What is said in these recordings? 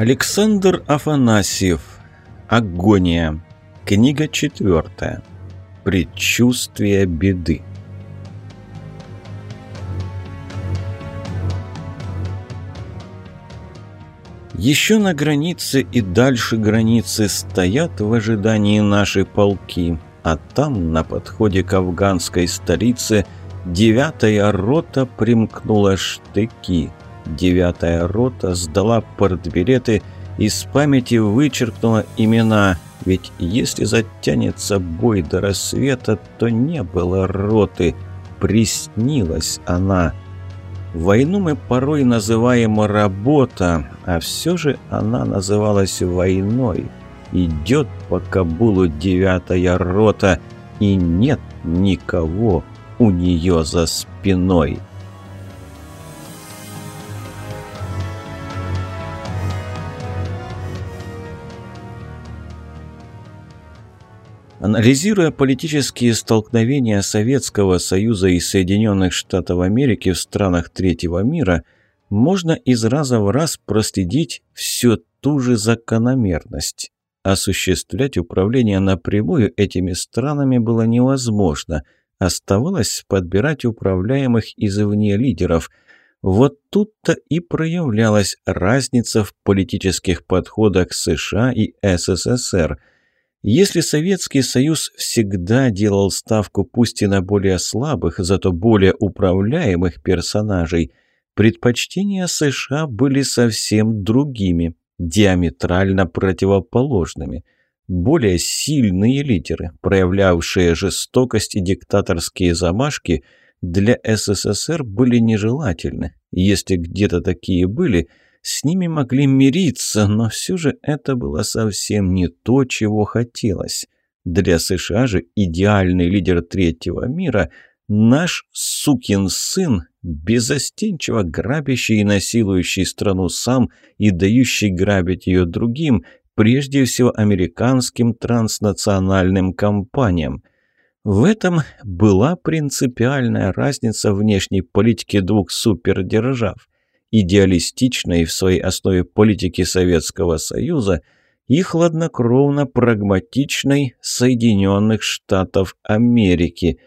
Александр Афанасьев. Агония. Книга четвертая. Предчувствие беды. Еще на границе и дальше границы стоят в ожидании наши полки, а там, на подходе к афганской столице, девятая рота примкнула штыки – Девятая рота сдала портбилеты с памяти вычеркнула имена, ведь если затянется бой до рассвета, то не было роты, приснилась она. Войну мы порой называем «работа», а все же она называлась войной. Идет по Кабулу девятая рота, и нет никого у нее за спиной. Анализируя политические столкновения Советского Союза и Соединенных Штатов Америки в странах третьего мира, можно из раза в раз проследить всю ту же закономерность. Осуществлять управление напрямую этими странами было невозможно. Оставалось подбирать управляемых извне лидеров. Вот тут-то и проявлялась разница в политических подходах США и СССР – если Советский Союз всегда делал ставку пусть и на более слабых, зато более управляемых персонажей, предпочтения США были совсем другими, диаметрально противоположными. Более сильные лидеры, проявлявшие жестокость и диктаторские замашки, для СССР были нежелательны. Если где-то такие были – с ними могли мириться, но все же это было совсем не то, чего хотелось. Для США же идеальный лидер третьего мира – наш сукин сын, безостенчиво грабящий и насилующий страну сам и дающий грабить ее другим, прежде всего американским транснациональным компаниям. В этом была принципиальная разница внешней политики двух супердержав идеалистичной в своей основе политики Советского Союза и хладнокровно-прагматичной Соединенных Штатов Америки.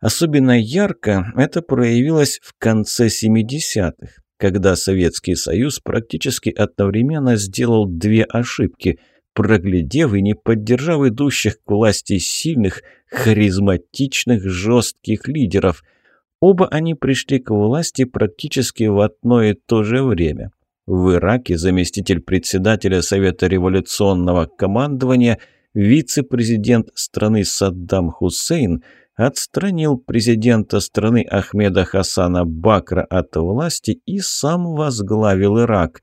Особенно ярко это проявилось в конце 70-х, когда Советский Союз практически одновременно сделал две ошибки – проглядев и не поддержав идущих к власти сильных, харизматичных, жестких лидеров – Оба они пришли к власти практически в одно и то же время. В Ираке заместитель председателя Совета революционного командования, вице-президент страны Саддам Хусейн отстранил президента страны Ахмеда Хасана Бакра от власти и сам возглавил Ирак.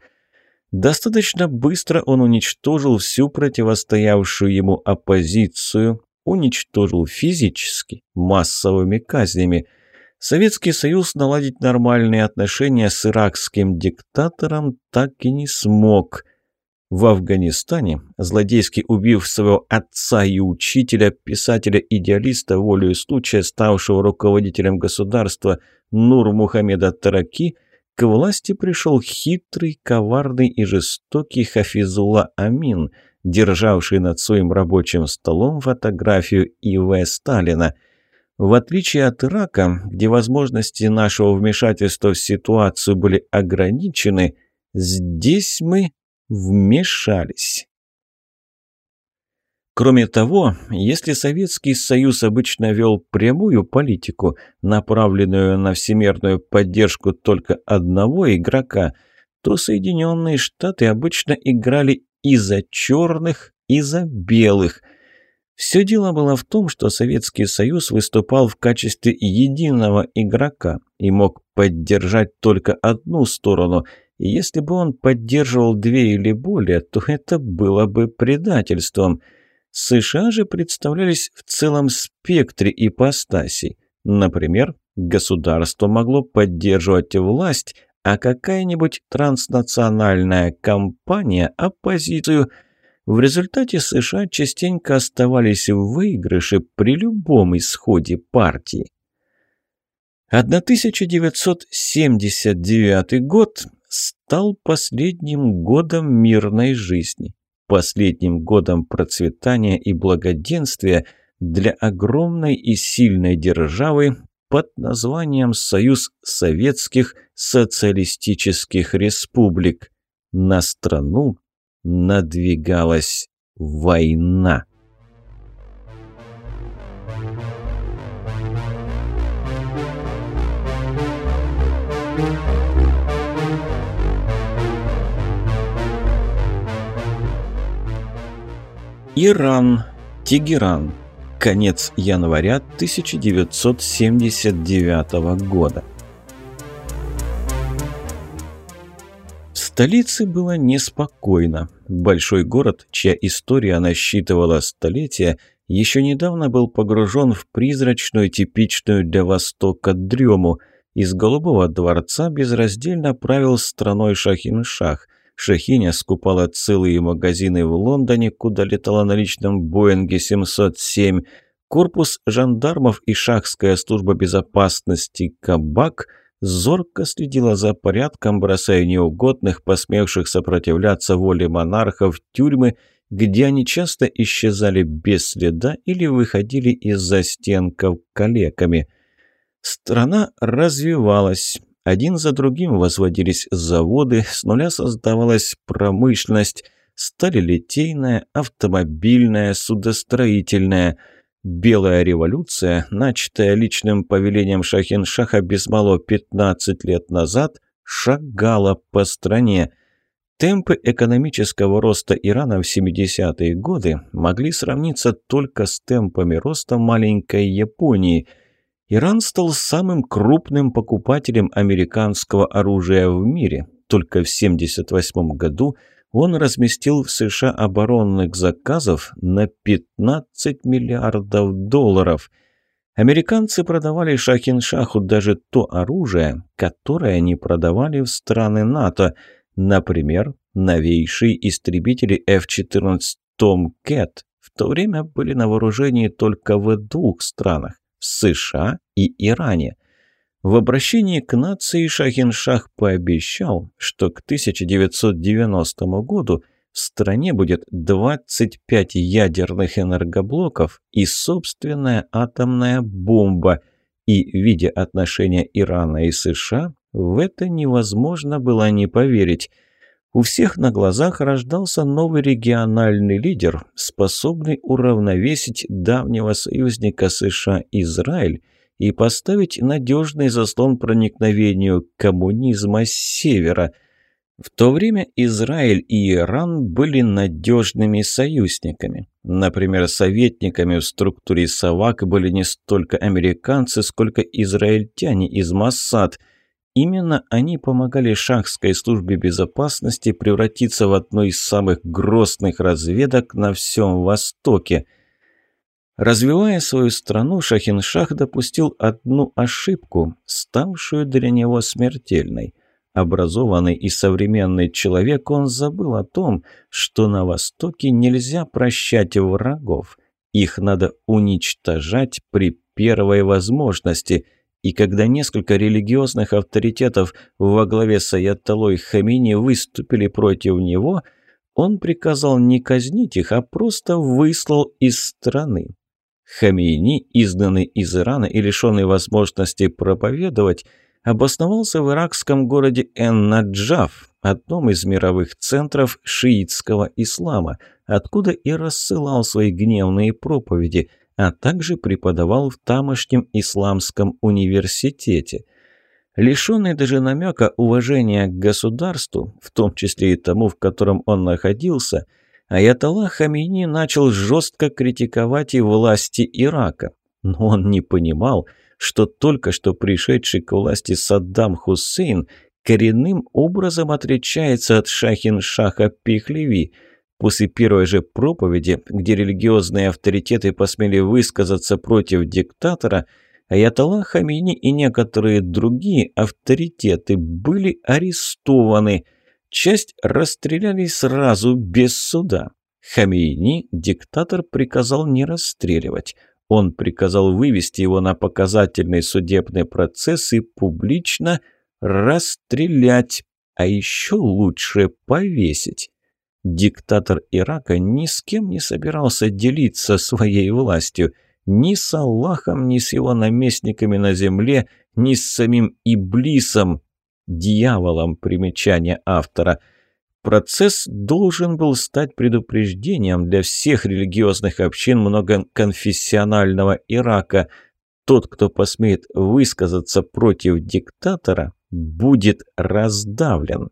Достаточно быстро он уничтожил всю противостоявшую ему оппозицию, уничтожил физически, массовыми казнями – Советский Союз наладить нормальные отношения с иракским диктатором так и не смог. В Афганистане, злодейски убив своего отца и учителя, писателя-идеалиста, волею случая, ставшего руководителем государства Нур Мухаммеда Тараки, к власти пришел хитрый, коварный и жестокий Хафизула Амин, державший над своим рабочим столом фотографию И.В. Сталина – в отличие от Ирака, где возможности нашего вмешательства в ситуацию были ограничены, здесь мы вмешались. Кроме того, если Советский Союз обычно вел прямую политику, направленную на всемирную поддержку только одного игрока, то Соединенные Штаты обычно играли и за черных, и за белых – все дело было в том, что Советский Союз выступал в качестве единого игрока и мог поддержать только одну сторону. И если бы он поддерживал две или более, то это было бы предательством. США же представлялись в целом спектре ипостасей. Например, государство могло поддерживать власть, а какая-нибудь транснациональная компания – оппозицию – в результате США частенько оставались в выигрыше при любом исходе партии. 1979 год стал последним годом мирной жизни, последним годом процветания и благоденствия для огромной и сильной державы под названием «Союз Советских Социалистических Республик». На страну надвигалась война. Иран, Тегеран. Конец января 1979 года. Столице было неспокойно. Большой город, чья история насчитывала столетия, еще недавно был погружен в призрачную, типичную для Востока дрему. Из Голубого дворца безраздельно правил страной Шахин-Шах – Шахиня скупала целые магазины в Лондоне, куда летала на личном Боинге 707. Корпус жандармов и шахская служба безопасности «Кабак» зорко следила за порядком, бросая неугодных, посмевших сопротивляться воле монархов тюрьмы, где они часто исчезали без следа или выходили из-за стенков калеками. Страна развивалась. Один за другим возводились заводы, с нуля создавалась промышленность, стали литейная, автомобильная, судостроительная. Белая революция, начатая личным повелением Шахин-Шаха без мало 15 лет назад, шагала по стране. Темпы экономического роста Ирана в 70-е годы могли сравниться только с темпами роста маленькой Японии – Иран стал самым крупным покупателем американского оружия в мире. Только в 1978 году он разместил в США оборонных заказов на 15 миллиардов долларов. Американцы продавали Шахин-Шаху даже то оружие, которое они продавали в страны НАТО. Например, новейшие истребители F-14 Tomcat в то время были на вооружении только в двух странах в США и Иране. В обращении к нации Шахиншах пообещал, что к 1990 году в стране будет 25 ядерных энергоблоков и собственная атомная бомба, и, видя отношения Ирана и США, в это невозможно было не поверить – у всех на глазах рождался новый региональный лидер, способный уравновесить давнего союзника США Израиль и поставить надежный заслон проникновению коммунизма с севера. В то время Израиль и Иран были надежными союзниками. Например, советниками в структуре САВАК были не столько американцы, сколько израильтяне из Массад – Именно они помогали шахской службе безопасности превратиться в одну из самых грозных разведок на всем Востоке. Развивая свою страну, Шахиншах допустил одну ошибку, ставшую для него смертельной. Образованный и современный человек, он забыл о том, что на Востоке нельзя прощать врагов. Их надо уничтожать при первой возможности – и когда несколько религиозных авторитетов во главе с Аятолой Хамини выступили против него, он приказал не казнить их, а просто выслал из страны. Хамини, изгнанный из Ирана и лишенный возможности проповедовать, обосновался в иракском городе Эн-Наджаф, одном из мировых центров шиитского ислама, откуда и рассылал свои гневные проповеди – а также преподавал в тамошнем исламском университете. Лишенный даже намека уважения к государству, в том числе и тому, в котором он находился, Аятолла Хамини начал жестко критиковать и власти Ирака. Но он не понимал, что только что пришедший к власти Саддам Хусейн коренным образом отличается от Шахин-Шаха Пихлеви – После первой же проповеди, где религиозные авторитеты посмели высказаться против диктатора, Аятолла Хамини и некоторые другие авторитеты были арестованы. Часть расстреляли сразу, без суда. Хамини диктатор приказал не расстреливать. Он приказал вывести его на показательный судебный процесс и публично расстрелять, а еще лучше повесить. Диктатор Ирака ни с кем не собирался делиться своей властью, ни с Аллахом, ни с его наместниками на земле, ни с самим Иблисом, дьяволом примечания автора. Процесс должен был стать предупреждением для всех религиозных общин многоконфессионального Ирака. Тот, кто посмеет высказаться против диктатора, будет раздавлен.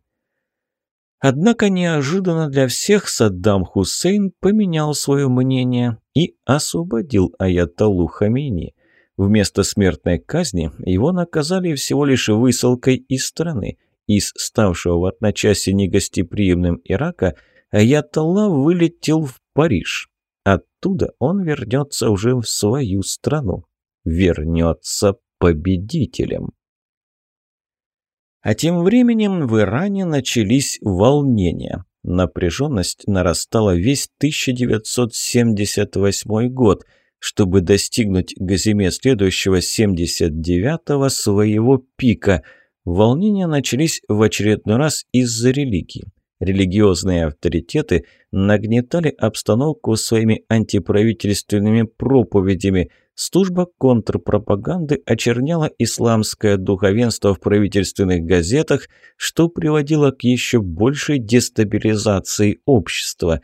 Однако неожиданно для всех Саддам Хусейн поменял свое мнение и освободил Аятоллу Хамини. Вместо смертной казни его наказали всего лишь высылкой из страны. Из ставшего в одночасье негостеприимным Ирака Аятолла вылетел в Париж. Оттуда он вернется уже в свою страну. Вернется победителем. А тем временем в Иране начались волнения. Напряженность нарастала весь 1978 год, чтобы достигнуть к зиме следующего 79-го своего пика. Волнения начались в очередной раз из-за религии. Религиозные авторитеты нагнетали обстановку своими антиправительственными проповедями – Служба контрпропаганды очерняла исламское духовенство в правительственных газетах, что приводило к еще большей дестабилизации общества.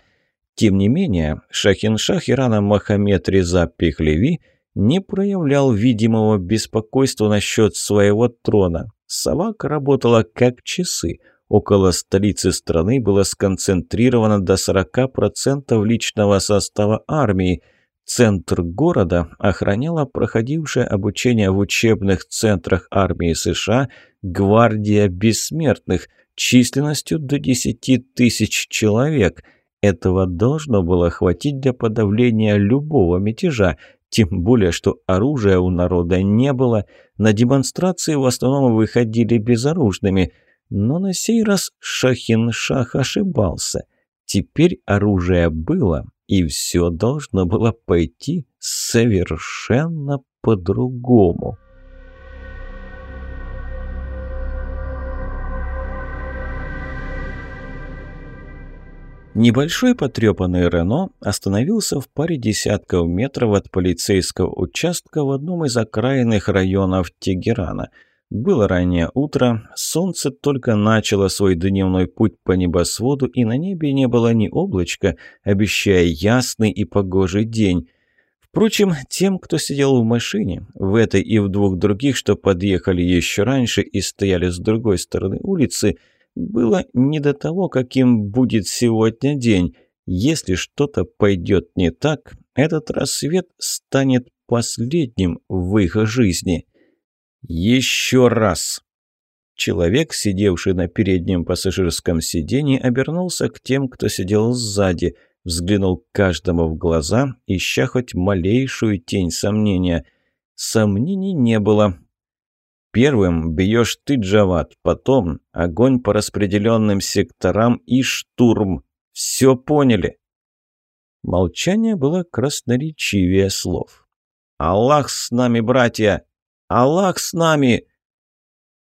Тем не менее, Шахиншах Ирана Мохаммед Реза Пехлеви не проявлял видимого беспокойства насчет своего трона. Савак работала как часы. Около столицы страны было сконцентрировано до 40% личного состава армии – Центр города охраняла проходившая обучение в учебных центрах армии США «Гвардия бессмертных» численностью до 10 тысяч человек. Этого должно было хватить для подавления любого мятежа, тем более, что оружия у народа не было. На демонстрации в основном выходили безоружными. Но на сей раз Шахин-Шах ошибался. Теперь оружие было, и все должно было пойти совершенно по-другому. Небольшой потрепанный Рено остановился в паре десятков метров от полицейского участка в одном из окраинных районов Тегерана – было раннее утро, солнце только начало свой дневной путь по небосводу, и на небе не было ни облачка, обещая ясный и погожий день. Впрочем, тем, кто сидел в машине, в этой и в двух других, что подъехали еще раньше и стояли с другой стороны улицы, было не до того, каким будет сегодня день. Если что-то пойдет не так, этот рассвет станет последним в их жизни. «Еще раз!» Человек, сидевший на переднем пассажирском сиденье, обернулся к тем, кто сидел сзади, взглянул каждому в глаза, ища хоть малейшую тень сомнения. Сомнений не было. Первым бьешь ты, Джават, потом огонь по распределенным секторам и штурм. Все поняли?» Молчание было красноречивее слов. «Аллах с нами, братья!» Аллах с нами!»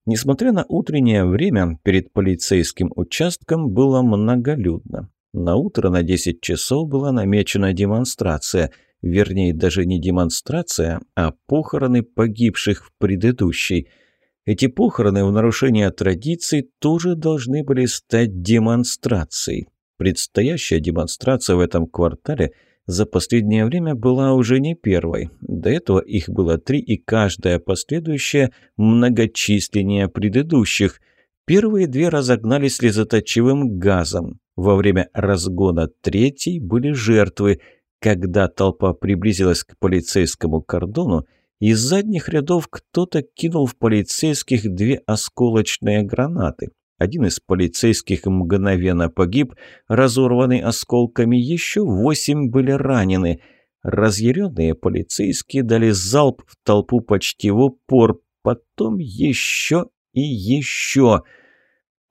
Несмотря на утреннее время, перед полицейским участком было многолюдно. На утро на 10 часов была намечена демонстрация. Вернее, даже не демонстрация, а похороны погибших в предыдущей. Эти похороны в нарушение традиций тоже должны были стать демонстрацией. Предстоящая демонстрация в этом квартале – за последнее время была уже не первой. До этого их было три, и каждая последующая многочисленнее предыдущих. Первые две разогнались слезоточивым газом. Во время разгона третьей были жертвы. Когда толпа приблизилась к полицейскому кордону, из задних рядов кто-то кинул в полицейских две осколочные гранаты. Один из полицейских мгновенно погиб, разорванный осколками, еще восемь были ранены. Разъяренные полицейские дали залп в толпу почти в упор, потом еще и еще.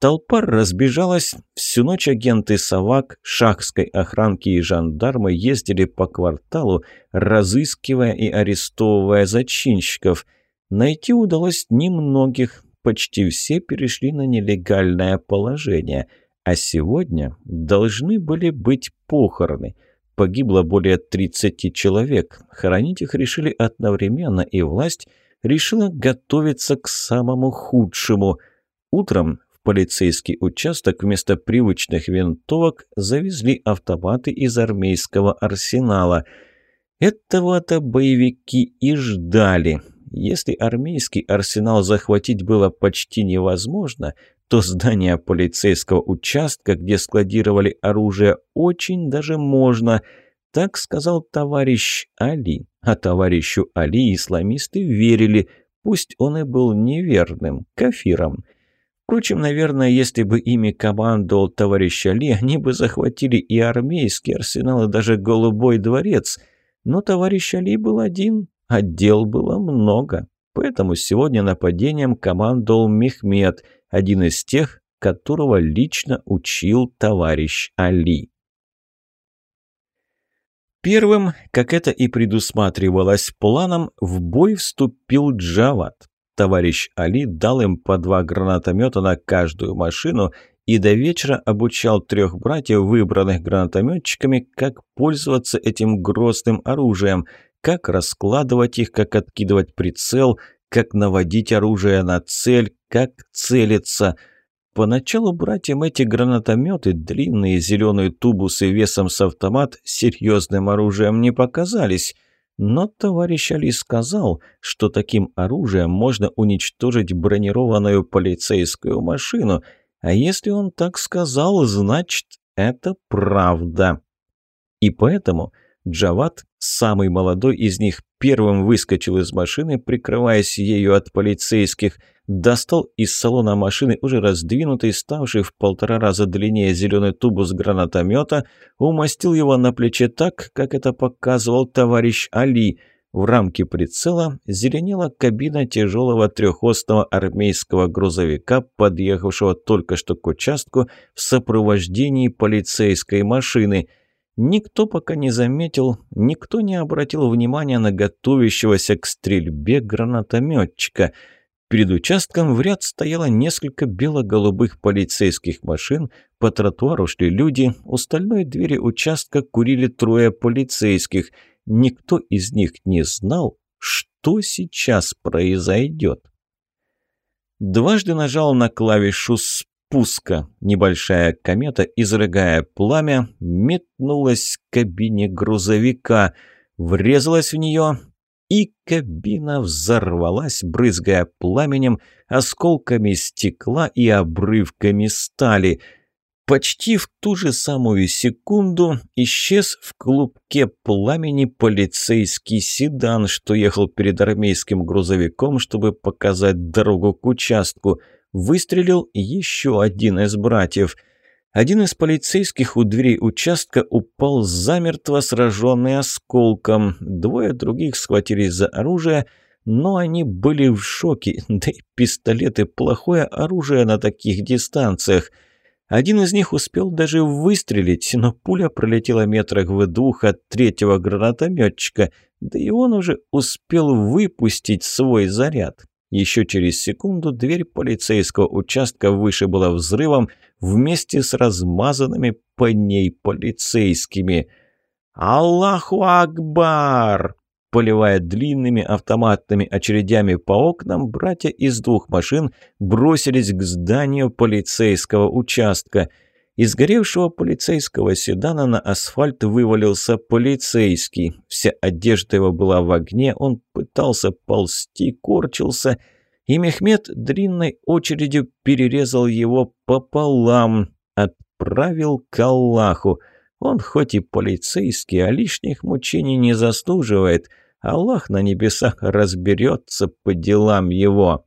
Толпа разбежалась. Всю ночь агенты «Савак», шахской охранки и жандармы ездили по кварталу, разыскивая и арестовывая зачинщиков. Найти удалось немногих, почти все перешли на нелегальное положение, а сегодня должны были быть похороны. Погибло более 30 человек, хоронить их решили одновременно, и власть решила готовиться к самому худшему. Утром полицейский участок вместо привычных винтовок завезли автоматы из армейского арсенала. Этого-то боевики и ждали – если армейский арсенал захватить было почти невозможно, то здание полицейского участка, где складировали оружие, очень даже можно. Так сказал товарищ Али. А товарищу Али исламисты верили, пусть он и был неверным, кафиром. Впрочем, наверное, если бы ими командовал товарищ Али, они бы захватили и армейский арсенал, и даже Голубой дворец. Но товарищ Али был один, а дел было много. Поэтому сегодня нападением командовал Мехмед, один из тех, которого лично учил товарищ Али. Первым, как это и предусматривалось планом, в бой вступил Джават. Товарищ Али дал им по два гранатомета на каждую машину и до вечера обучал трех братьев, выбранных гранатометчиками, как пользоваться этим грозным оружием – как раскладывать их, как откидывать прицел, как наводить оружие на цель, как целиться. Поначалу братьям эти гранатометы, длинные зеленые тубусы весом с автомат, серьезным оружием не показались. Но товарищ Али сказал, что таким оружием можно уничтожить бронированную полицейскую машину, а если он так сказал, значит, это правда. И поэтому Джават, самый молодой из них, первым выскочил из машины, прикрываясь ею от полицейских, достал из салона машины уже раздвинутый, ставший в полтора раза длиннее зеленый тубус гранатомета, умастил его на плече так, как это показывал товарищ Али. В рамке прицела зеленела кабина тяжелого трехосного армейского грузовика, подъехавшего только что к участку в сопровождении полицейской машины – Никто пока не заметил, никто не обратил внимания на готовящегося к стрельбе гранатометчика. Перед участком в ряд стояло несколько бело-голубых полицейских машин, по тротуару шли люди, у стальной двери участка курили трое полицейских. Никто из них не знал, что сейчас произойдет. Дважды нажал на клавишу спуска. Небольшая комета, изрыгая пламя, метнулась к кабине грузовика, врезалась в нее, и кабина взорвалась, брызгая пламенем, осколками стекла и обрывками стали. Почти в ту же самую секунду исчез в клубке пламени полицейский седан, что ехал перед армейским грузовиком, чтобы показать дорогу к участку – выстрелил еще один из братьев. Один из полицейских у дверей участка упал замертво, сраженный осколком. Двое других схватились за оружие, но они были в шоке, да и пистолеты – плохое оружие на таких дистанциях. Один из них успел даже выстрелить, но пуля пролетела метрах в двух от третьего гранатометчика, да и он уже успел выпустить свой заряд. Еще через секунду дверь полицейского участка вышибла взрывом вместе с размазанными по ней полицейскими. «Аллаху Акбар!» Поливая длинными автоматными очередями по окнам, братья из двух машин бросились к зданию полицейского участка – из горевшего полицейского седана на асфальт вывалился полицейский. Вся одежда его была в огне, он пытался ползти, корчился, и Мехмед длинной очередью перерезал его пополам, отправил к Аллаху. Он хоть и полицейский, а лишних мучений не заслуживает. Аллах на небесах разберется по делам его.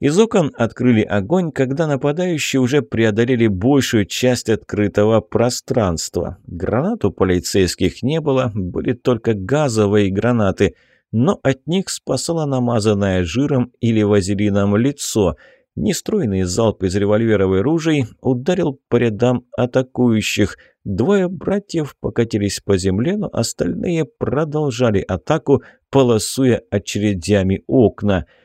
Из окон открыли огонь, когда нападающие уже преодолели большую часть открытого пространства. Гранат у полицейских не было, были только газовые гранаты, но от них спасало намазанное жиром или вазелином лицо. Нестройный залп из револьверовой ружей ударил по рядам атакующих. Двое братьев покатились по земле, но остальные продолжали атаку, полосуя очередями окна –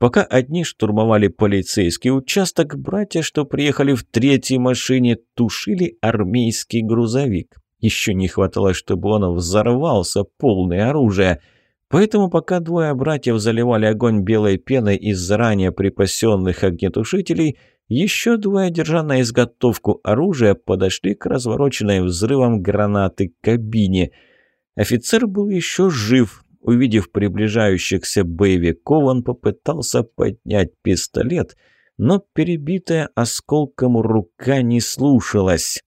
Пока одни штурмовали полицейский участок, братья, что приехали в третьей машине, тушили армейский грузовик. Еще не хватало, чтобы он взорвался, полное оружие. Поэтому пока двое братьев заливали огонь белой пеной из заранее припасенных огнетушителей, еще двое, держа на изготовку оружия, подошли к развороченной взрывом гранаты кабине. Офицер был еще жив. Увидев приближающихся боевиков, он попытался поднять пистолет, но перебитая осколком рука не слушалась.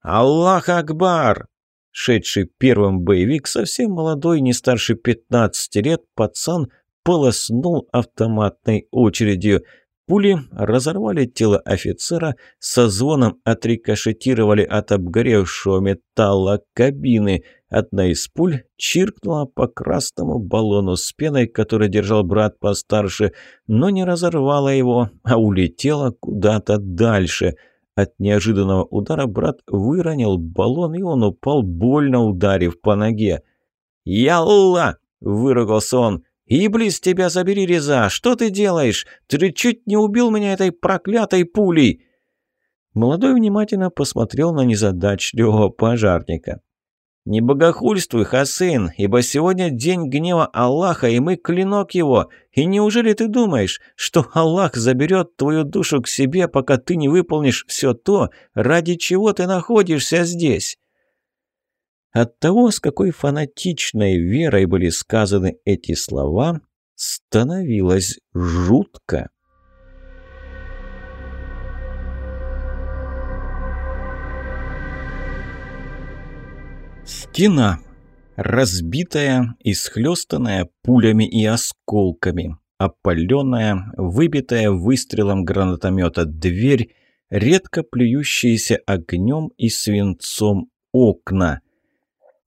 «Аллах Акбар!» Шедший первым боевик, совсем молодой, не старше 15 лет, пацан полоснул автоматной очередью. Пули разорвали тело офицера, со звоном отрикошетировали от обгоревшего металла кабины. Одна из пуль чиркнула по красному баллону с пеной, который держал брат постарше, но не разорвала его, а улетела куда-то дальше. От неожиданного удара брат выронил баллон, и он упал, больно ударив по ноге. «Ялла!» – выругался он. «Иблис, тебя забери, Реза! Что ты делаешь? Ты чуть не убил меня этой проклятой пулей!» Молодой внимательно посмотрел на незадачливого пожарника. «Не богохульствуй, Хасейн, ибо сегодня день гнева Аллаха, и мы клинок его. И неужели ты думаешь, что Аллах заберет твою душу к себе, пока ты не выполнишь все то, ради чего ты находишься здесь?» От того, с какой фанатичной верой были сказаны эти слова, становилось жутко. Стена. Разбитая, исхлестанная пулями и осколками. Опаленная, выбитая выстрелом гранатомета дверь, редко плюющиеся огнем и свинцом окна.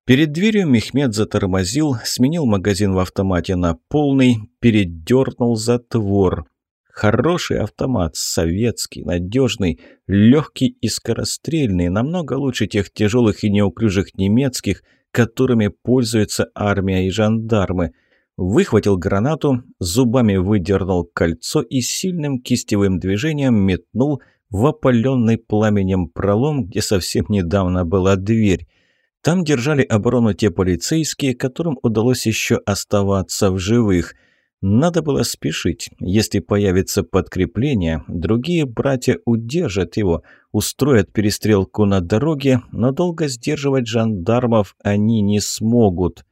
Перед дверью Мехмед затормозил, сменил магазин в автомате на полный, передернул затвор. Хороший автомат, советский, надежный, легкий и скорострельный, намного лучше тех тяжелых и неуклюжих немецких, которыми пользуется армия и жандармы. Выхватил гранату, зубами выдернул кольцо и сильным кистевым движением метнул в опаленный пламенем пролом, где совсем недавно была дверь. Там держали оборону те полицейские, которым удалось еще оставаться в живых – надо было спешить. Если появится подкрепление, другие братья удержат его, устроят перестрелку на дороге, но долго сдерживать жандармов они не смогут.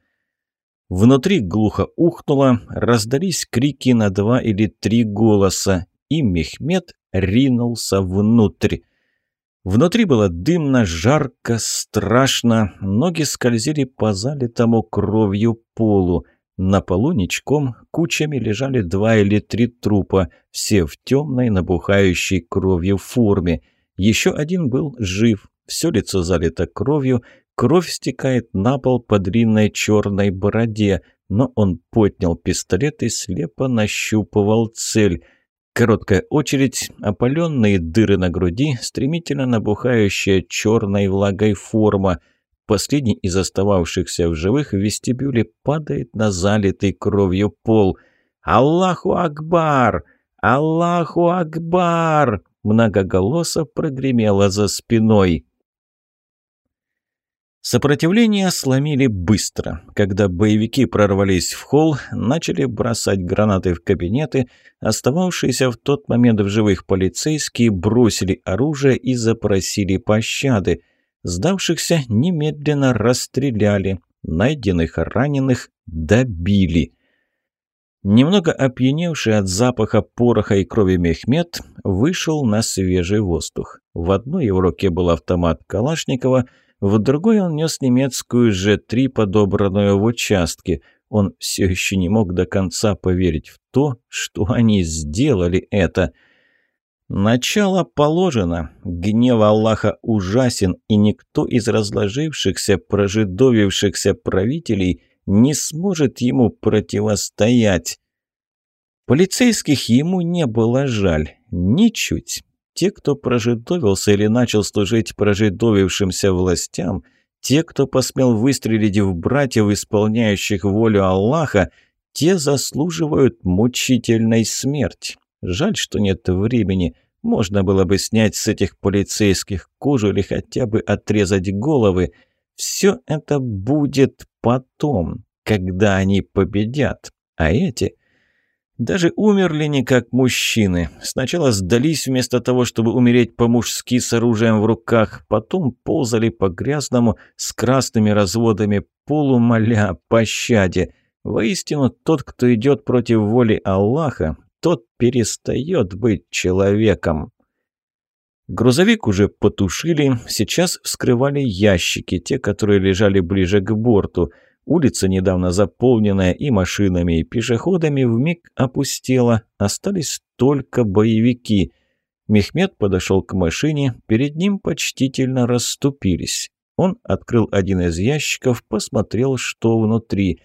Внутри глухо ухнуло, раздались крики на два или три голоса, и Мехмед ринулся внутрь. Внутри было дымно, жарко, страшно, ноги скользили по залитому кровью полу. На полу ничком кучами лежали два или три трупа, все в темной, набухающей кровью форме. Еще один был жив, все лицо залито кровью, кровь стекает на пол по длинной черной бороде, но он поднял пистолет и слепо нащупывал цель. Короткая очередь, опаленные дыры на груди, стремительно набухающая черной влагой форма – Последний из остававшихся в живых в вестибюле падает на залитый кровью пол. «Аллаху Акбар! Аллаху Акбар!» Многоголосо прогремело за спиной. Сопротивление сломили быстро. Когда боевики прорвались в холл, начали бросать гранаты в кабинеты, остававшиеся в тот момент в живых полицейские бросили оружие и запросили пощады. Сдавшихся немедленно расстреляли, найденных раненых добили. Немного опьяневший от запаха пороха и крови Мехмед вышел на свежий воздух. В одной его руке был автомат Калашникова, в другой он нес немецкую Ж-3, подобранную в участке. Он все еще не мог до конца поверить в то, что они сделали это – Начало положено. Гнев Аллаха ужасен, и никто из разложившихся, прожидовившихся правителей не сможет ему противостоять. Полицейских ему не было жаль. Ничуть. Те, кто прожидовился или начал служить прожидовившимся властям, те, кто посмел выстрелить в братьев, исполняющих волю Аллаха, те заслуживают мучительной смерти. Жаль, что нет времени. Можно было бы снять с этих полицейских кожу или хотя бы отрезать головы. Все это будет потом, когда они победят. А эти даже умерли не как мужчины. Сначала сдались вместо того, чтобы умереть по-мужски с оружием в руках, потом ползали по грязному с красными разводами полу, моля о пощаде. Воистину, тот, кто идет против воли Аллаха, тот перестает быть человеком. Грузовик уже потушили, сейчас вскрывали ящики, те, которые лежали ближе к борту – Улица, недавно заполненная и машинами, и пешеходами, вмиг опустела. Остались только боевики. Мехмед подошел к машине, перед ним почтительно расступились. Он открыл один из ящиков, посмотрел, что внутри.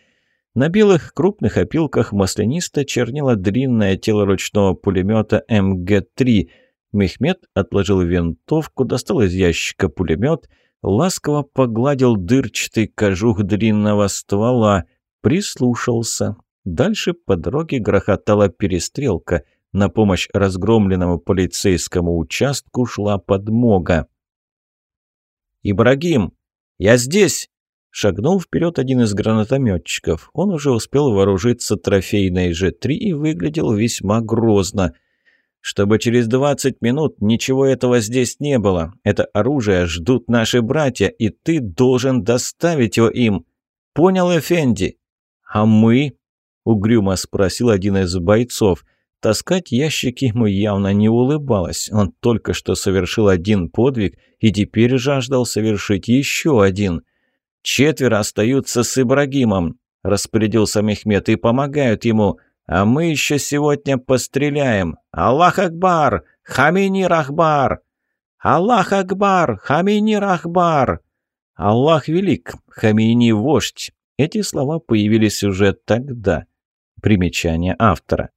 На белых крупных опилках маслянисто чернело длинное тело ручного пулемета МГ-3. Мехмед отложил винтовку, достал из ящика пулемет — ласково погладил дырчатый кожух длинного ствола, прислушался. Дальше по дороге грохотала перестрелка. На помощь разгромленному полицейскому участку шла подмога. «Ибрагим, я здесь!» Шагнул вперед один из гранатометчиков. Он уже успел вооружиться трофейной Ж-3 и выглядел весьма грозно – чтобы через 20 минут ничего этого здесь не было. Это оружие ждут наши братья, и ты должен доставить его им. Понял, Эфенди?» «А мы?» — угрюмо спросил один из бойцов. Таскать ящики ему явно не улыбалось. Он только что совершил один подвиг и теперь жаждал совершить еще один. «Четверо остаются с Ибрагимом», — распорядился Мехмед, — «и помогают ему. А мы еще сегодня постреляем. Аллах Акбар! Хамини Рахбар! Аллах Акбар! Хамини Рахбар! Аллах велик! Хамини вождь! Эти слова появились уже тогда. Примечание автора.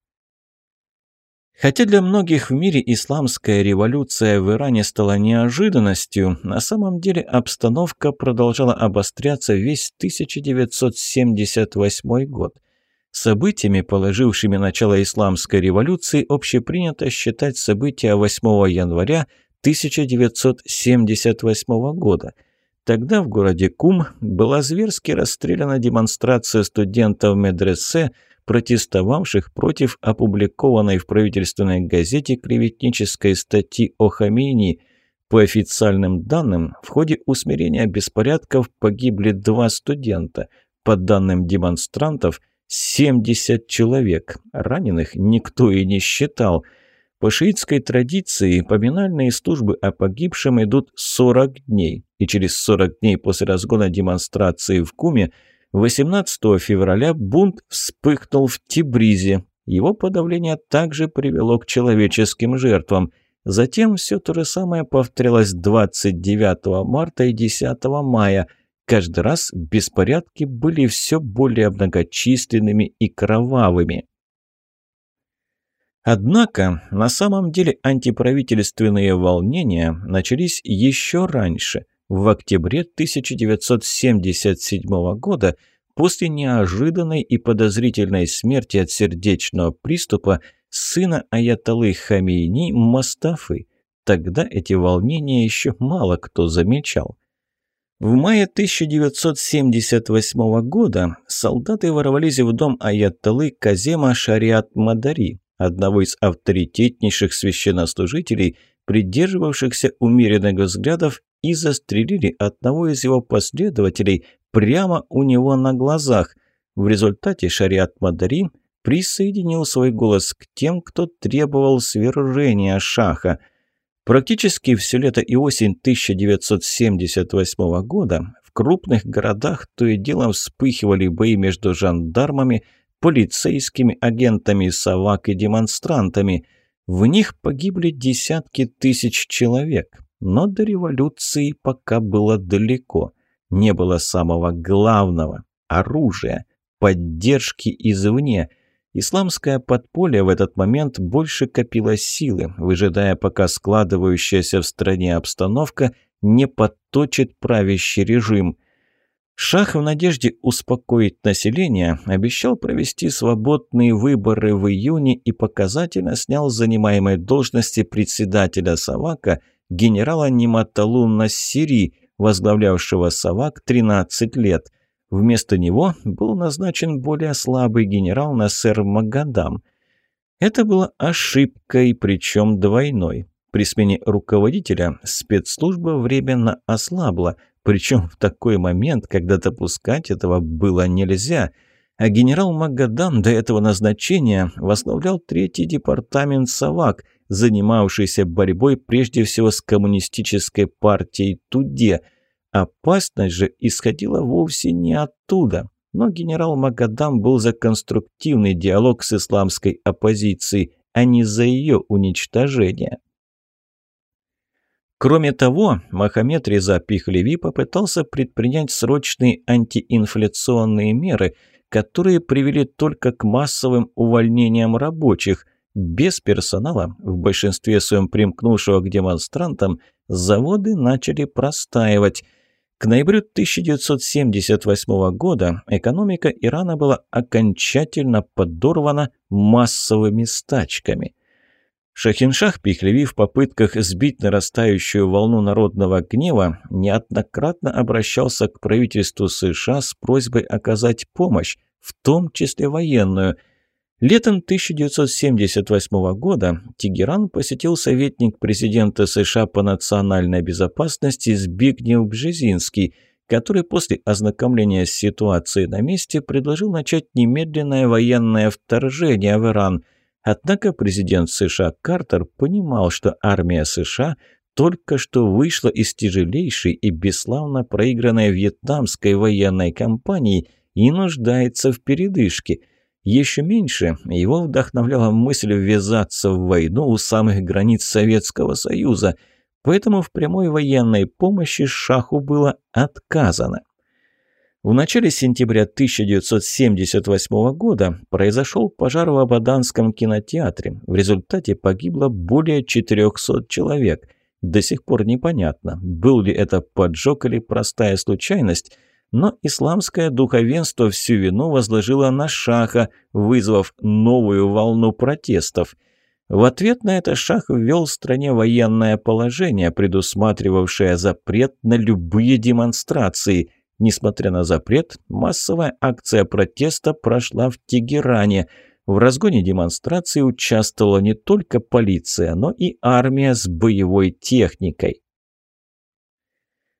Хотя для многих в мире исламская революция в Иране стала неожиданностью, на самом деле обстановка продолжала обостряться весь 1978 год – Событиями, положившими начало исламской революции, общепринято считать события 8 января 1978 года. Тогда в городе Кум была зверски расстреляна демонстрация студентов медресе, протестовавших против опубликованной в правительственной газете клеветнической статьи о Хамини. По официальным данным, в ходе усмирения беспорядков погибли два студента. По данным демонстрантов, 70 человек. Раненых никто и не считал. По шиитской традиции поминальные службы о погибшем идут 40 дней. И через 40 дней после разгона демонстрации в Куме 18 февраля бунт вспыхнул в Тибризе. Его подавление также привело к человеческим жертвам. Затем все то же самое повторилось 29 марта и 10 мая – Каждый раз беспорядки были все более многочисленными и кровавыми. Однако, на самом деле антиправительственные волнения начались еще раньше, в октябре 1977 года, после неожиданной и подозрительной смерти от сердечного приступа сына Аятолы Хамейни Мастафы. Тогда эти волнения еще мало кто замечал. В мае 1978 года солдаты ворвались в дом Аятолы Казема Шариат Мадари, одного из авторитетнейших священнослужителей, придерживавшихся умеренных взглядов, и застрелили одного из его последователей прямо у него на глазах. В результате Шариат Мадари присоединил свой голос к тем, кто требовал свержения шаха – Практически все лето и осень 1978 года в крупных городах то и дело вспыхивали бои между жандармами, полицейскими агентами САВАК и демонстрантами. В них погибли десятки тысяч человек, но до революции пока было далеко. Не было самого главного – оружия, поддержки извне – Исламское подполье в этот момент больше копило силы, выжидая, пока складывающаяся в стране обстановка не подточит правящий режим. Шах в надежде успокоить население обещал провести свободные выборы в июне и показательно снял с занимаемой должности председателя Савака генерала Ниматалу Нассири, возглавлявшего Савак 13 лет. Вместо него был назначен более слабый генерал Насер Магадам. Это была ошибкой, причем двойной. При смене руководителя спецслужба временно ослабла – причем в такой момент, когда допускать этого было нельзя. А генерал Магадан до этого назначения возглавлял третий департамент «Савак», занимавшийся борьбой прежде всего с коммунистической партией Туде. Опасность же исходила вовсе не оттуда. Но генерал Магадам был за конструктивный диалог с исламской оппозицией, а не за ее уничтожение. Кроме того, Мохаммед Реза Пихлеви попытался предпринять срочные антиинфляционные меры, которые привели только к массовым увольнениям рабочих. Без персонала, в большинстве своем примкнувшего к демонстрантам, заводы начали простаивать. К ноябрю 1978 года экономика Ирана была окончательно подорвана массовыми стачками. Шахиншах Пихлеви в попытках сбить нарастающую волну народного гнева неоднократно обращался к правительству США с просьбой оказать помощь, в том числе военную. Летом 1978 года Тегеран посетил советник президента США по национальной безопасности Збигнев Бжезинский, который после ознакомления с ситуацией на месте предложил начать немедленное военное вторжение в Иран – Однако президент США Картер понимал, что армия США только что вышла из тяжелейшей и бесславно проигранной вьетнамской военной кампании и нуждается в передышке. Еще меньше его вдохновляла мысль ввязаться в войну у самых границ Советского Союза, поэтому в прямой военной помощи Шаху было отказано. В начале сентября 1978 года произошел пожар в Абаданском кинотеатре. В результате погибло более 400 человек. До сих пор непонятно, был ли это поджог или простая случайность, но исламское духовенство всю вину возложило на Шаха, вызвав новую волну протестов. В ответ на это Шах ввел в стране военное положение, предусматривавшее запрет на любые демонстрации – Несмотря на запрет, массовая акция протеста прошла в Тегеране. В разгоне демонстрации участвовала не только полиция, но и армия с боевой техникой.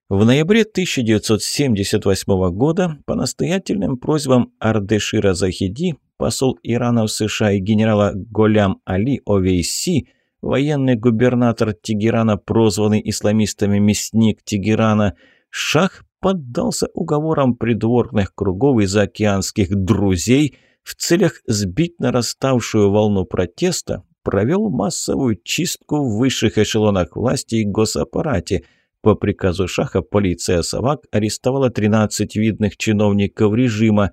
В ноябре 1978 года по настоятельным просьбам Ардешира Захиди, посол Ирана в США и генерала Голям Али Овейси, военный губернатор Тегерана, прозванный исламистами «Мясник Тегерана», Шах поддался уговорам придворных кругов и заокеанских друзей в целях сбить нараставшую волну протеста, провел массовую чистку в высших эшелонах власти и госаппарате. По приказу Шаха полиция Савак арестовала 13 видных чиновников режима.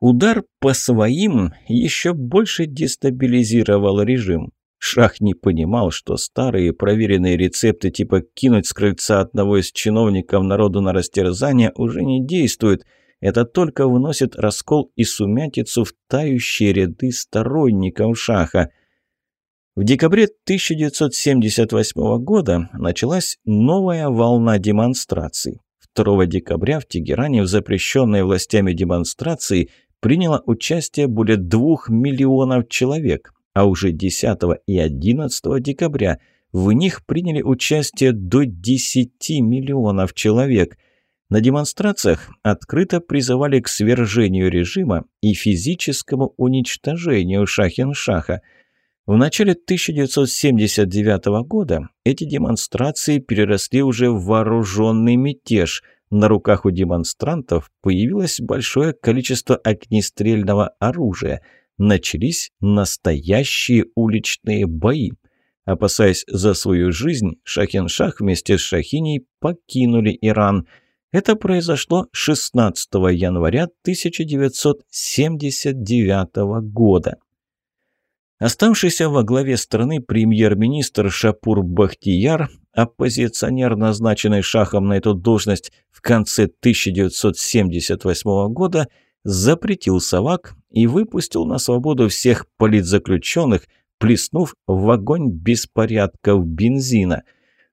Удар по своим еще больше дестабилизировал режим. Шах не понимал, что старые проверенные рецепты типа кинуть с крыльца одного из чиновников народу на растерзание уже не действуют. Это только вносит раскол и сумятицу в тающие ряды сторонников Шаха. В декабре 1978 года началась новая волна демонстраций. 2 декабря в Тегеране в запрещенной властями демонстрации приняло участие более двух миллионов человек а уже 10 и 11 декабря в них приняли участие до 10 миллионов человек. На демонстрациях открыто призывали к свержению режима и физическому уничтожению Шахин-Шаха. В начале 1979 года эти демонстрации переросли уже в вооруженный мятеж. На руках у демонстрантов появилось большое количество огнестрельного оружия – начались настоящие уличные бои. Опасаясь за свою жизнь, Шахин-Шах вместе с Шахиней покинули Иран. Это произошло 16 января 1979 года. Оставшийся во главе страны премьер-министр Шапур Бахтияр оппозиционер, назначенный Шахом на эту должность в конце 1978 года, запретил Савак и выпустил на свободу всех политзаключенных, плеснув в огонь беспорядков бензина.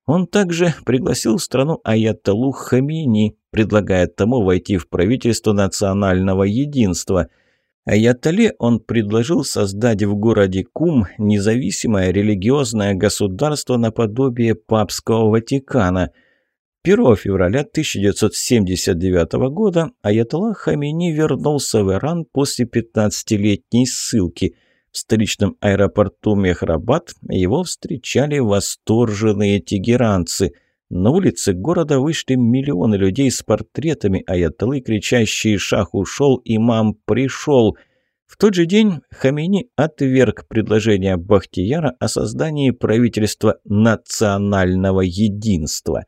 Он также пригласил в страну Аятолу Хамини, предлагая тому войти в правительство национального единства – Аятоле он предложил создать в городе Кум независимое религиозное государство наподобие папского Ватикана. 1 февраля 1979 года Аятолла Хамини вернулся в Иран после 15-летней ссылки. В столичном аэропорту Мехрабад его встречали восторженные тегеранцы – на улицы города вышли миллионы людей с портретами аятолы, кричащие «Шах ушел, имам пришел!». В тот же день Хамини отверг предложение Бахтияра о создании правительства национального единства.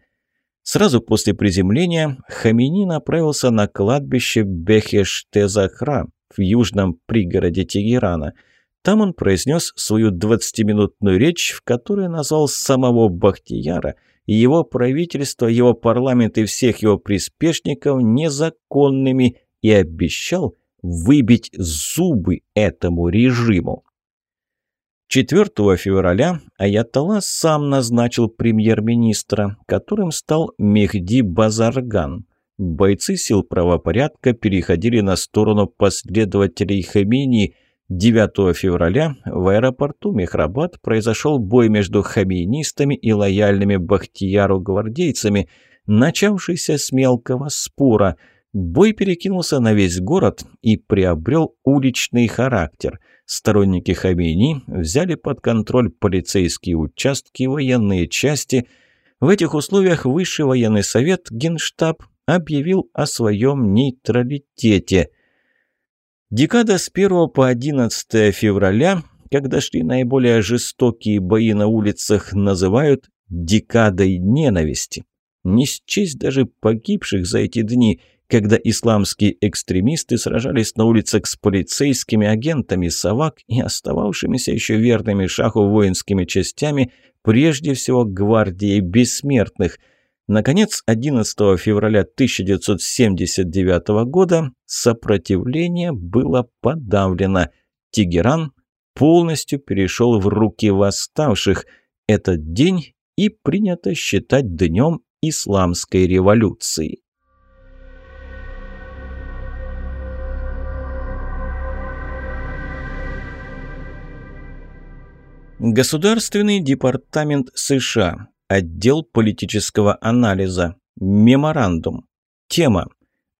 Сразу после приземления Хамини направился на кладбище Бехештезахра в южном пригороде Тегерана. Там он произнес свою 20-минутную речь, в которой назвал самого Бахтияра – его правительство, его парламент и всех его приспешников незаконными и обещал выбить зубы этому режиму. 4 февраля Аятолла сам назначил премьер-министра, которым стал Мехди Базарган. Бойцы сил правопорядка переходили на сторону последователей Хамини, 9 февраля в аэропорту Мехрабад произошел бой между хаминистами и лояльными Бахтияру гвардейцами, начавшийся с мелкого спора. Бой перекинулся на весь город и приобрел уличный характер. Сторонники Хамини взяли под контроль полицейские участки, военные части. В этих условиях Высший военный совет, Генштаб, объявил о своем нейтралитете – Декада с 1 по 11 февраля, когда шли наиболее жестокие бои на улицах, называют «декадой ненависти». Не счесть даже погибших за эти дни, когда исламские экстремисты сражались на улицах с полицейскими агентами САВАК и остававшимися еще верными шаху воинскими частями, прежде всего гвардией бессмертных – Наконец, 11 февраля 1979 года сопротивление было подавлено. Тегеран полностью перешел в руки восставших. Этот день и принято считать днем исламской революции. Государственный департамент США Отдел политического анализа. Меморандум. Тема.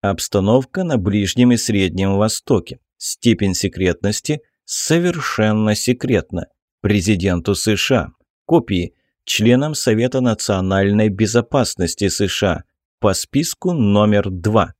Обстановка на Ближнем и Среднем Востоке. Степень секретности совершенно секретна. Президенту США. Копии. Членам Совета национальной безопасности США. По списку номер два.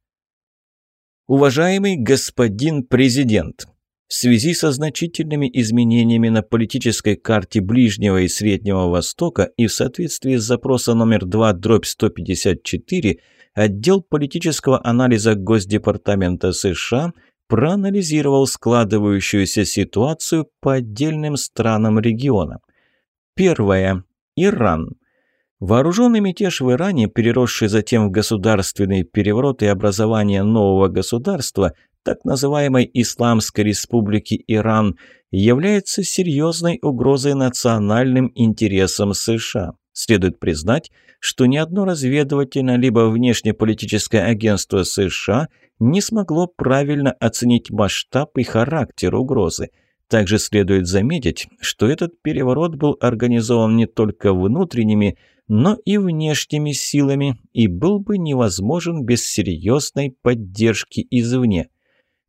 Уважаемый господин президент, в связи со значительными изменениями на политической карте Ближнего и Среднего Востока и в соответствии с запросом номер 2 дробь 154 отдел политического анализа Госдепартамента США проанализировал складывающуюся ситуацию по отдельным странам региона. Первое. Иран. Вооруженный мятеж в Иране, переросший затем в государственный переворот и образование нового государства, так называемой Исламской Республики Иран является серьезной угрозой национальным интересам США. Следует признать, что ни одно разведывательное либо внешнеполитическое агентство США не смогло правильно оценить масштаб и характер угрозы. Также следует заметить, что этот переворот был организован не только внутренними, но и внешними силами и был бы невозможен без серьезной поддержки извне.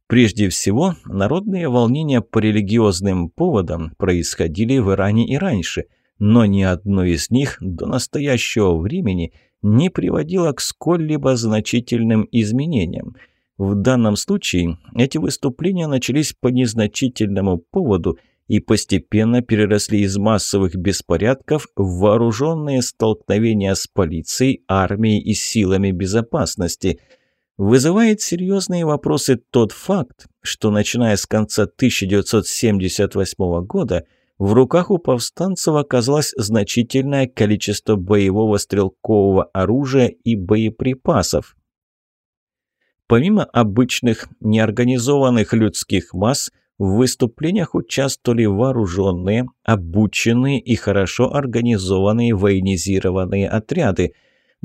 Прежде всего, народные волнения по религиозным поводам происходили в Иране и раньше, но ни одно из них до настоящего времени не приводило к сколь-либо значительным изменениям. В данном случае эти выступления начались по незначительному поводу и постепенно переросли из массовых беспорядков в вооруженные столкновения с полицией, армией и силами безопасности – Вызывает серьезные вопросы тот факт, что начиная с конца 1978 года в руках у повстанцев оказалось значительное количество боевого стрелкового оружия и боеприпасов. Помимо обычных неорганизованных людских масс, в выступлениях участвовали вооруженные, обученные и хорошо организованные военизированные отряды.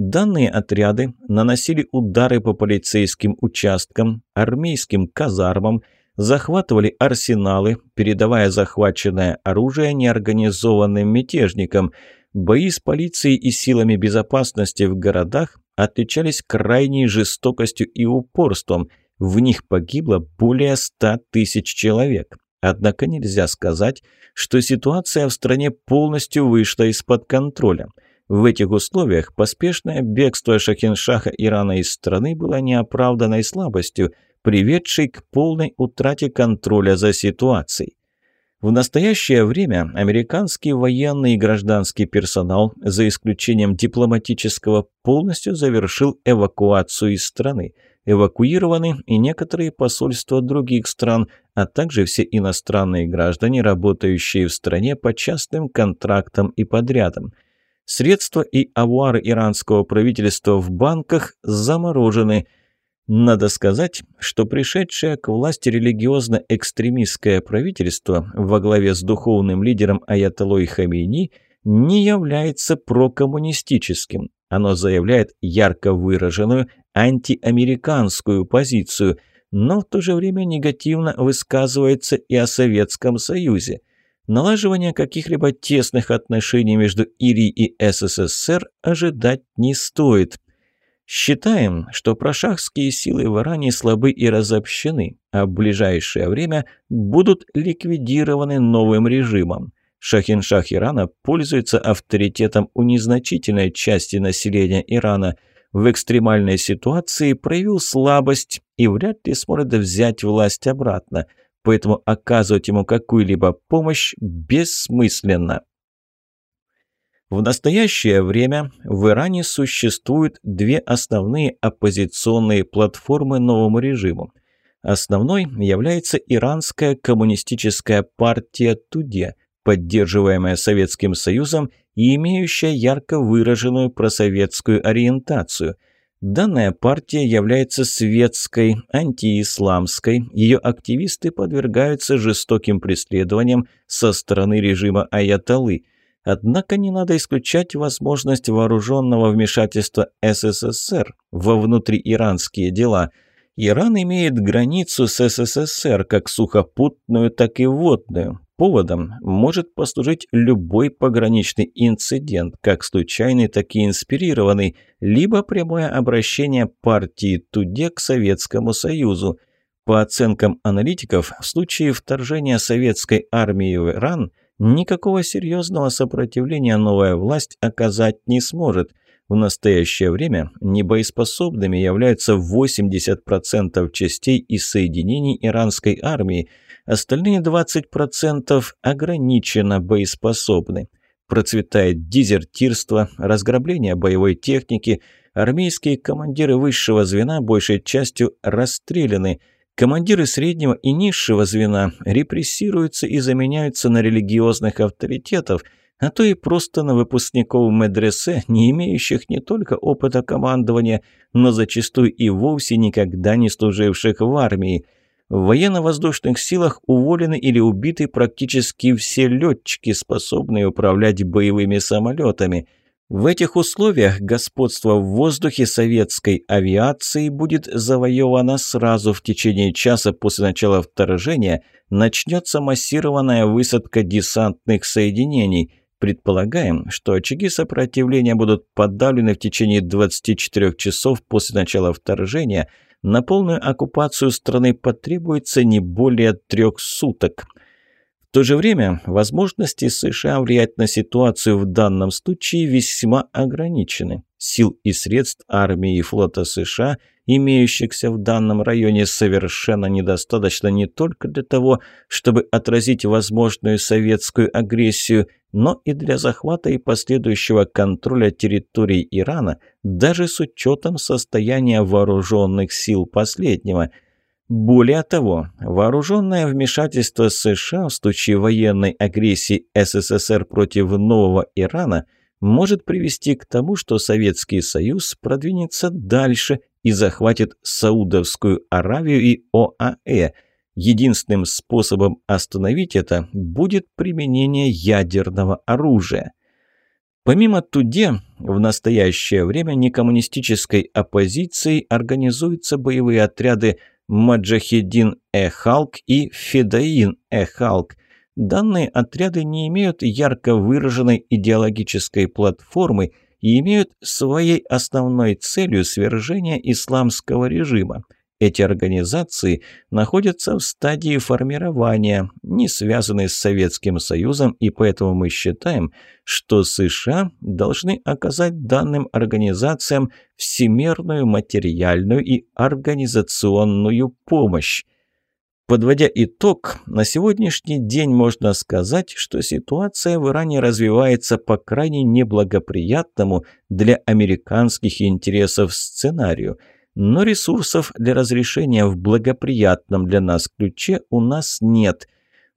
Данные отряды наносили удары по полицейским участкам, армейским казармам, захватывали арсеналы, передавая захваченное оружие неорганизованным мятежникам. Бои с полицией и силами безопасности в городах отличались крайней жестокостью и упорством. В них погибло более ста тысяч человек. Однако нельзя сказать, что ситуация в стране полностью вышла из-под контроля. В этих условиях поспешное бегство Шахиншаха Ирана из страны было неоправданной слабостью, приведшей к полной утрате контроля за ситуацией. В настоящее время американский военный и гражданский персонал, за исключением дипломатического, полностью завершил эвакуацию из страны. Эвакуированы и некоторые посольства других стран, а также все иностранные граждане, работающие в стране по частным контрактам и подрядам. Средства и авуары иранского правительства в банках заморожены – надо сказать, что пришедшее к власти религиозно-экстремистское правительство во главе с духовным лидером Аятолой Хамини не является прокоммунистическим. Оно заявляет ярко выраженную антиамериканскую позицию, но в то же время негативно высказывается и о Советском Союзе. Налаживание каких-либо тесных отношений между Ирией и СССР ожидать не стоит – Считаем, что прошахские силы в Иране слабы и разобщены, а в ближайшее время будут ликвидированы новым режимом. Шахиншах Ирана пользуется авторитетом у незначительной части населения Ирана. В экстремальной ситуации проявил слабость и вряд ли сможет взять власть обратно, поэтому оказывать ему какую-либо помощь бессмысленно. В настоящее время в Иране существуют две основные оппозиционные платформы новому режиму. Основной является Иранская коммунистическая партия Туде, поддерживаемая Советским Союзом и имеющая ярко выраженную просоветскую ориентацию. Данная партия является светской, антиисламской, ее активисты подвергаются жестоким преследованиям со стороны режима Аятоллы – Однако не надо исключать возможность вооруженного вмешательства СССР во внутрииранские дела. Иран имеет границу с СССР как сухопутную, так и водную. Поводом может послужить любой пограничный инцидент, как случайный, так и инспирированный, либо прямое обращение партии Туде к Советскому Союзу. По оценкам аналитиков, в случае вторжения советской армии в Иран – Никакого серьезного сопротивления новая власть оказать не сможет. В настоящее время небоеспособными являются 80% частей и соединений иранской армии, остальные 20% ограниченно боеспособны. Процветает дезертирство, разграбление боевой техники, армейские командиры высшего звена большей частью расстреляны – Командиры среднего и низшего звена репрессируются и заменяются на религиозных авторитетов, а то и просто на выпускников медресе, не имеющих не только опыта командования, но зачастую и вовсе никогда не служивших в армии. В военно-воздушных силах уволены или убиты практически все летчики, способные управлять боевыми самолетами – в этих условиях господство в воздухе советской авиации будет завоевано сразу в течение часа после начала вторжения, начнется массированная высадка десантных соединений. Предполагаем, что очаги сопротивления будут подавлены в течение 24 часов после начала вторжения. На полную оккупацию страны потребуется не более трех суток – в то же время возможности США влиять на ситуацию в данном случае весьма ограничены. Сил и средств армии и флота США, имеющихся в данном районе, совершенно недостаточно не только для того, чтобы отразить возможную советскую агрессию, но и для захвата и последующего контроля территорий Ирана, даже с учетом состояния вооруженных сил последнего – Более того, вооруженное вмешательство США в случае военной агрессии СССР против нового Ирана может привести к тому, что Советский Союз продвинется дальше и захватит Саудовскую Аравию и ОАЭ. Единственным способом остановить это будет применение ядерного оружия. Помимо Туде, в настоящее время некоммунистической оппозицией организуются боевые отряды Маджахедин Эхалк и Федаин Эхалк. Данные отряды не имеют ярко выраженной идеологической платформы и имеют своей основной целью свержение исламского режима – эти организации находятся в стадии формирования, не связанной с Советским Союзом, и поэтому мы считаем, что США должны оказать данным организациям всемирную материальную и организационную помощь. Подводя итог, на сегодняшний день можно сказать, что ситуация в Иране развивается по крайне неблагоприятному для американских интересов сценарию – но ресурсов для разрешения в благоприятном для нас ключе у нас нет.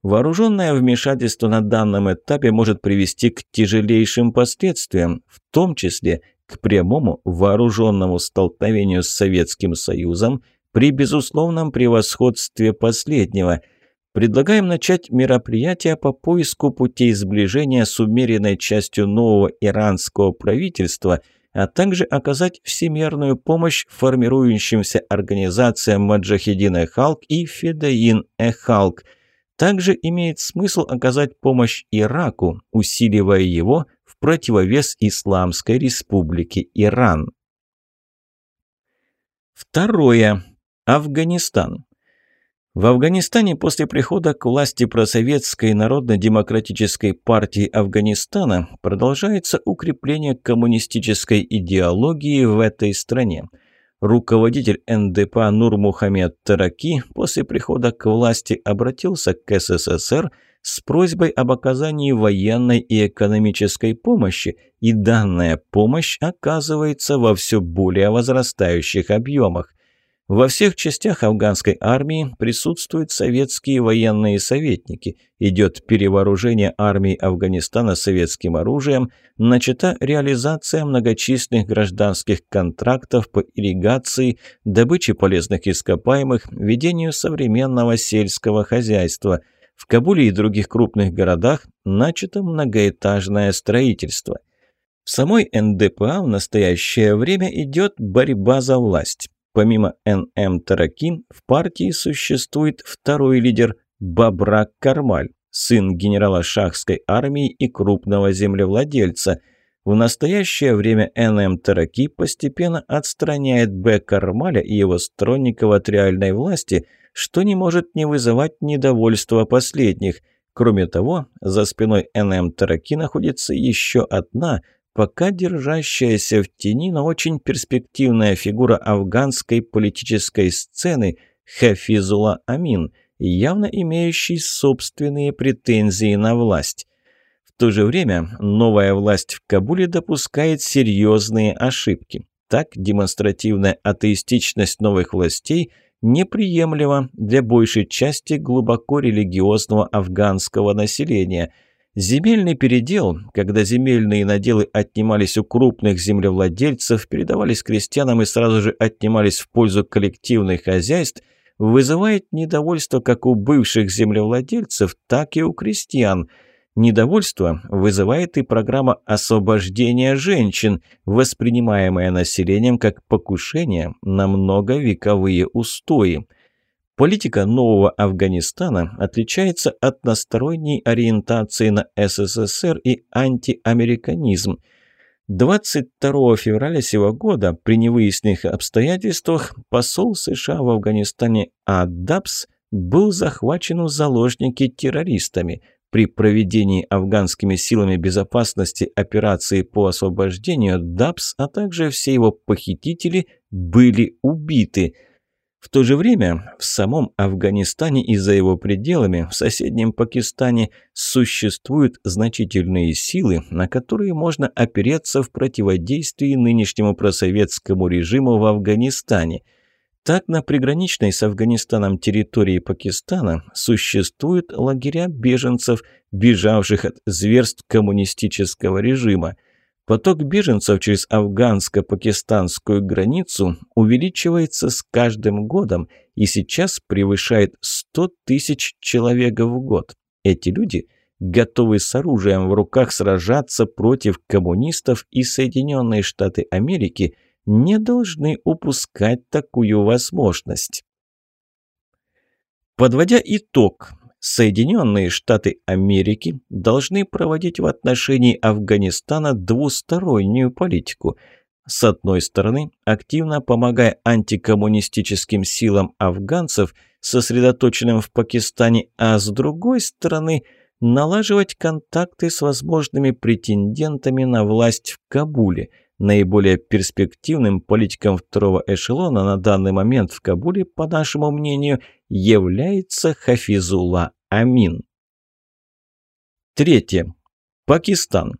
Вооруженное вмешательство на данном этапе может привести к тяжелейшим последствиям, в том числе к прямому вооруженному столкновению с Советским Союзом при безусловном превосходстве последнего – Предлагаем начать мероприятия по поиску путей сближения с умеренной частью нового иранского правительства а также оказать всемирную помощь формирующимся организациям Маджахедин Эхалк и Федаин Эхалк. Также имеет смысл оказать помощь Ираку, усиливая его в противовес Исламской Республике Иран. Второе. Афганистан. В Афганистане после прихода к власти просоветской Народно-демократической партии Афганистана продолжается укрепление коммунистической идеологии в этой стране. Руководитель НДП Нур Мухаммед Тараки после прихода к власти обратился к СССР с просьбой об оказании военной и экономической помощи, и данная помощь оказывается во все более возрастающих объемах. Во всех частях афганской армии присутствуют советские военные советники. Идет перевооружение армии Афганистана советским оружием, начата реализация многочисленных гражданских контрактов по ирригации, добыче полезных ископаемых, ведению современного сельского хозяйства. В Кабуле и других крупных городах начато многоэтажное строительство. В самой НДПА в настоящее время идет борьба за власть. Помимо НМ Таракин, в партии существует второй лидер Бабрак Кармаль, сын генерала шахской армии и крупного землевладельца. В настоящее время НМ Тараки постепенно отстраняет Б. Кармаля и его сторонников от реальной власти, что не может не вызывать недовольства последних. Кроме того, за спиной НМ Тараки находится еще одна – пока держащаяся в тени, но очень перспективная фигура афганской политической сцены Хафизула Амин, явно имеющий собственные претензии на власть. В то же время новая власть в Кабуле допускает серьезные ошибки. Так, демонстративная атеистичность новых властей неприемлема для большей части глубоко религиозного афганского населения – Земельный передел, когда земельные наделы отнимались у крупных землевладельцев, передавались крестьянам и сразу же отнимались в пользу коллективных хозяйств, вызывает недовольство как у бывших землевладельцев, так и у крестьян. Недовольство вызывает и программа освобождения женщин, воспринимаемая населением как покушение на многовековые устои. Политика нового Афганистана отличается от настроенной ориентации на СССР и антиамериканизм. 22 февраля сего года при невыясненных обстоятельствах посол США в Афганистане Аддабс был захвачен в заложники террористами. При проведении афганскими силами безопасности операции по освобождению Дабс, а также все его похитители были убиты – в то же время в самом Афганистане и за его пределами, в соседнем Пакистане, существуют значительные силы, на которые можно опереться в противодействии нынешнему просоветскому режиму в Афганистане. Так, на приграничной с Афганистаном территории Пакистана существуют лагеря беженцев, бежавших от зверств коммунистического режима. Поток беженцев через афганско-пакистанскую границу увеличивается с каждым годом и сейчас превышает 100 тысяч человек в год. Эти люди готовы с оружием в руках сражаться против коммунистов и Соединенные Штаты Америки – не должны упускать такую возможность. Подводя итог, Соединенные Штаты Америки должны проводить в отношении Афганистана двустороннюю политику. С одной стороны, активно помогая антикоммунистическим силам афганцев, сосредоточенным в Пакистане, а с другой стороны, налаживать контакты с возможными претендентами на власть в Кабуле – Наиболее перспективным политиком второго эшелона на данный момент в Кабуле, по нашему мнению, является Хафизула Амин. Третье. Пакистан.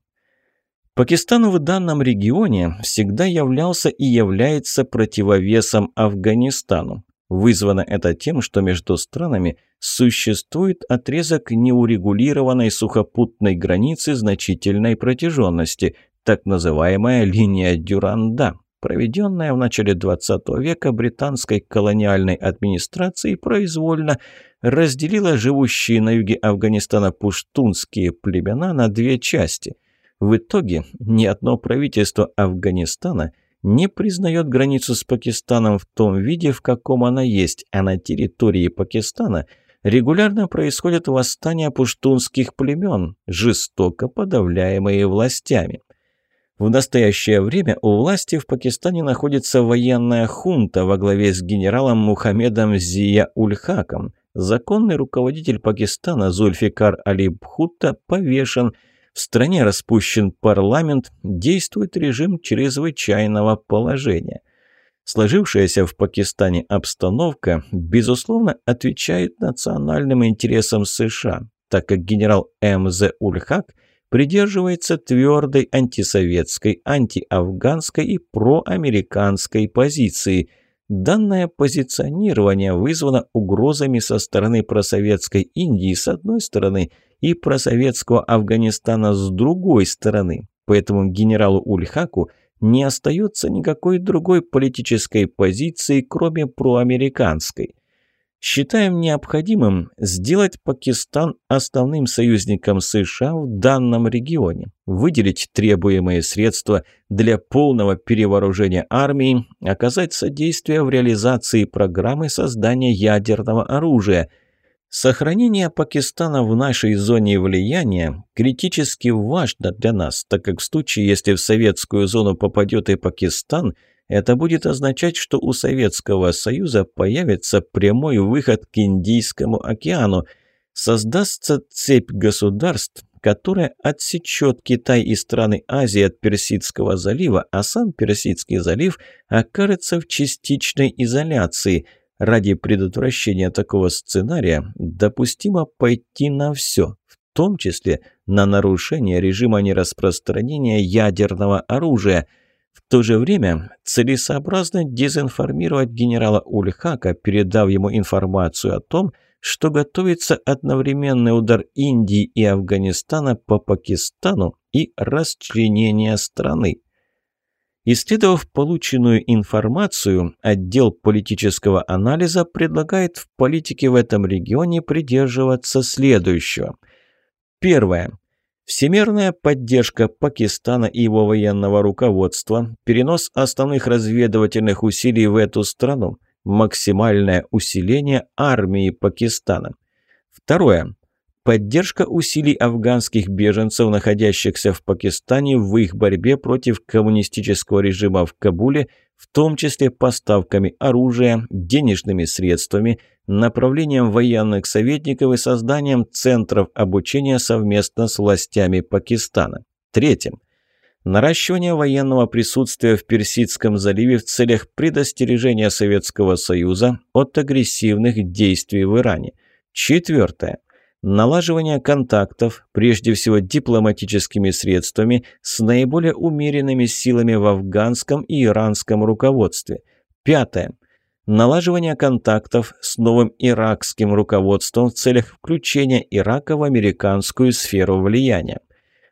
Пакистан в данном регионе всегда являлся и является противовесом Афганистану. Вызвано это тем, что между странами существует отрезок неурегулированной сухопутной границы значительной протяженности, так называемая линия Дюранда, проведенная в начале 20 века британской колониальной администрацией произвольно разделила живущие на юге Афганистана пуштунские племена на две части. В итоге ни одно правительство Афганистана не признает границу с Пакистаном в том виде, в каком она есть, а на территории Пакистана регулярно происходят восстания пуштунских племен, жестоко подавляемые властями. В настоящее время у власти в Пакистане находится военная хунта во главе с генералом Мухаммедом Зия-Ульхаком. Законный руководитель Пакистана Зульфикар Али Бхутта повешен. В стране распущен парламент, действует режим чрезвычайного положения. Сложившаяся в Пакистане обстановка, безусловно, отвечает национальным интересам США, так как генерал М.З. Ульхак – придерживается твердой антисоветской, антиафганской и проамериканской позиции. Данное позиционирование вызвано угрозами со стороны просоветской Индии с одной стороны и просоветского Афганистана с другой стороны. Поэтому генералу Ульхаку не остается никакой другой политической позиции, кроме проамериканской – считаем необходимым сделать Пакистан основным союзником США в данном регионе, выделить требуемые средства для полного перевооружения армии, оказать содействие в реализации программы создания ядерного оружия. Сохранение Пакистана в нашей зоне влияния критически важно для нас, так как в случае, если в советскую зону попадет и Пакистан – это будет означать, что у Советского Союза появится прямой выход к Индийскому океану. Создастся цепь государств, которая отсечет Китай и страны Азии от Персидского залива, а сам Персидский залив окажется в частичной изоляции. Ради предотвращения такого сценария допустимо пойти на все, в том числе на нарушение режима нераспространения ядерного оружия – в то же время целесообразно дезинформировать генерала Ульхака, передав ему информацию о том, что готовится одновременный удар Индии и Афганистана по Пакистану и расчленение страны. Исследовав полученную информацию, отдел политического анализа предлагает в политике в этом регионе придерживаться следующего. Первое. Всемирная поддержка Пакистана и его военного руководства, перенос основных разведывательных усилий в эту страну, максимальное усиление армии Пакистана. Второе. Поддержка усилий афганских беженцев, находящихся в Пакистане в их борьбе против коммунистического режима в Кабуле, в том числе поставками оружия, денежными средствами, направлением военных советников и созданием центров обучения совместно с властями Пакистана. Третьим. Наращивание военного присутствия в Персидском заливе в целях предостережения Советского Союза от агрессивных действий в Иране. Четвертое налаживание контактов, прежде всего дипломатическими средствами, с наиболее умеренными силами в афганском и иранском руководстве. Пятое. налаживание контактов с новым иракским руководством в целях включения Ирака в американскую сферу влияния.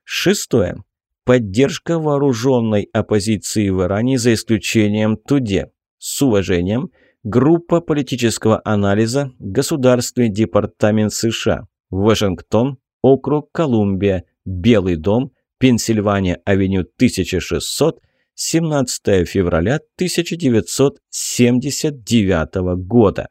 Шестое. Поддержка вооруженной оппозиции в Иране за исключением Туде. С уважением. Группа политического анализа. Государственный департамент США. Вашингтон. Округ Колумбия. Белый дом. Пенсильвания, авеню 1600. 17 февраля 1979 года.